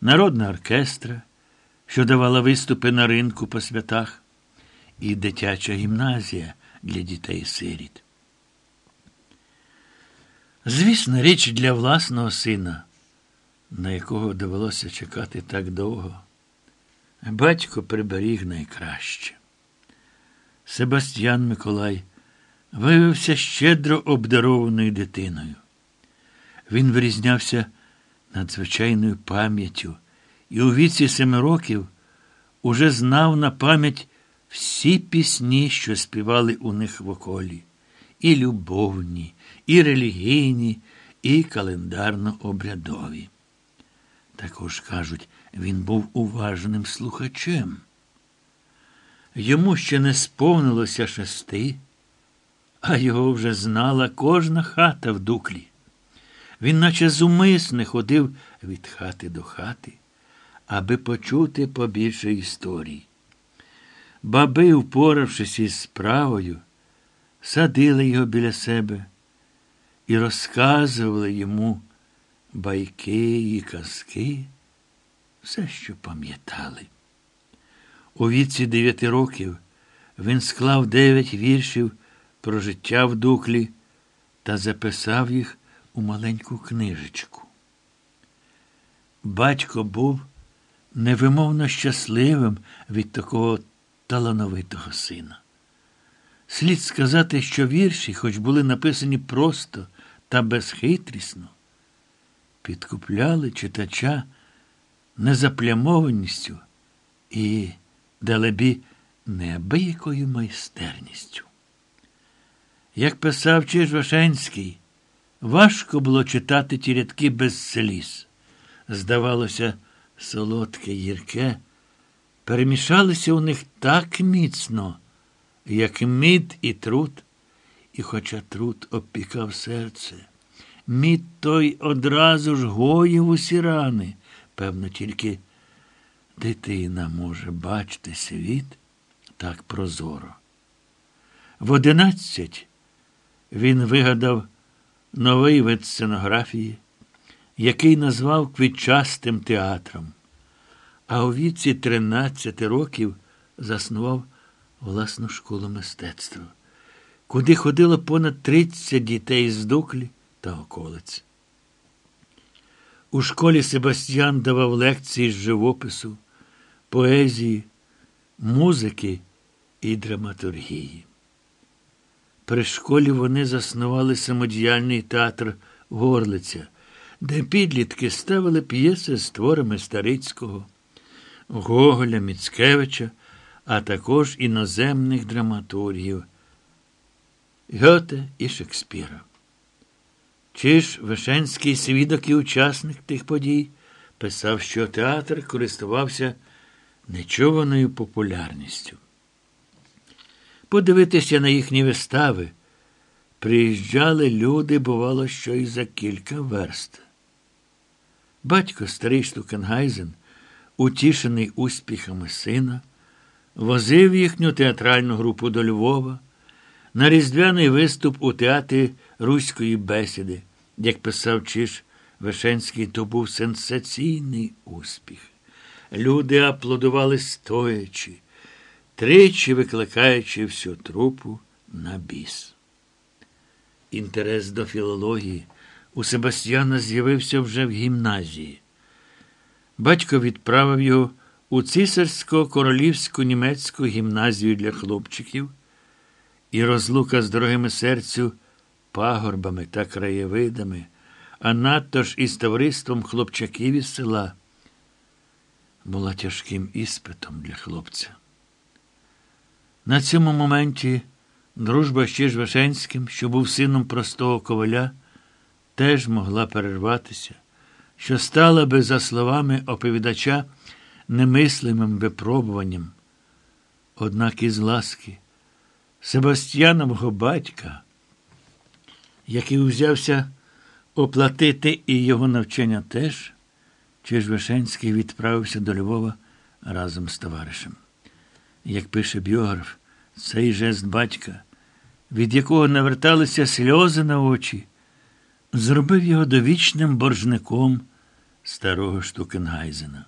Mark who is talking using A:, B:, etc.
A: народна оркестра, що давала виступи на ринку по святах, і дитяча гімназія для дітей-сиріт. Звісна річ для власного сина, на якого довелося чекати так довго. Батько приберіг найкраще. Себастьян Миколай виявився щедро обдарованою дитиною. Він вирізнявся надзвичайною пам'яттю і у віці семи років уже знав на пам'ять всі пісні, що співали у них в околі, і любовні, і релігійні, і календарно-обрядові. Також кажуть, він був уважним слухачем. Йому ще не сповнилося шести, а його вже знала кожна хата в дуклі. Він, наче зумисне, ходив від хати до хати, аби почути побільше історій. Баби, впоравшись із справою, садили його біля себе і розказували йому байки і казки, все, що пам'ятали. У віці дев'яти років він склав дев'ять віршів про життя в дуклі та записав їх у маленьку книжечку. Батько був невимовно щасливим від такого талановитого сина. Слід сказати, що вірші, хоч були написані просто та безхитрісно, підкупляли читача незаплямованістю і, далебі, неабиякою майстерністю. Як писав Чижвашенський, важко було читати ті рядки без сліз. Здавалося, солодке гірке, перемішалися у них так міцно, як мід і труд, і хоча труд обпікав серце, мід той одразу ж гоїв усі рани. Певно, тільки дитина може бачити світ так прозоро. В одинадцять він вигадав новий вид сценографії, який назвав квітчастим театром, а у віці 13 років заснував власну школу мистецтва, куди ходило понад 30 дітей з дуклі та околиць. У школі Себастьян давав лекції з живопису, поезії, музики і драматургії. При школі вони заснували самодіяльний театр Горлиця, де підлітки ставили п'єси з творами Старицького, Гоголя, Міцкевича, а також іноземних драматургів Гьоте і Шекспіра. Чи ж Вишенський свідок і учасник тих подій писав, що театр користувався нечуваною популярністю. Подивитися на їхні вистави. Приїжджали люди, бувало, що й за кілька верст. Батько старий Штукенгайзен, утішений успіхами сина, возив їхню театральну групу до Львова на різдвяний виступ у театрі Руської бесіди. Як писав Чиш Вишенський, то був сенсаційний успіх. Люди аплодували стоячи тричі викликаючи всю трупу на біс. Інтерес до філології у Себастьяна з'явився вже в гімназії. Батько відправив його у цісарсько королівську німецьку гімназію для хлопчиків, і розлука з дорогими серцю пагорбами та краєвидами, а надто ж із товариством хлопчаків із села, була тяжким іспитом для хлопця. На цьому моменті дружба ще з Вишенським, що був сином простого коваля, теж могла перерватися, що стала би, за словами оповідача, немислимим випробуванням. Однак із ласки Себастьянового батька, який узявся оплатити і його навчання теж, Чижвишенський відправився до Львова разом з товаришем. Як пише біограф, цей жест батька, від якого наверталися сльози на очі, зробив його довічним боржником старого Штукенгайзена.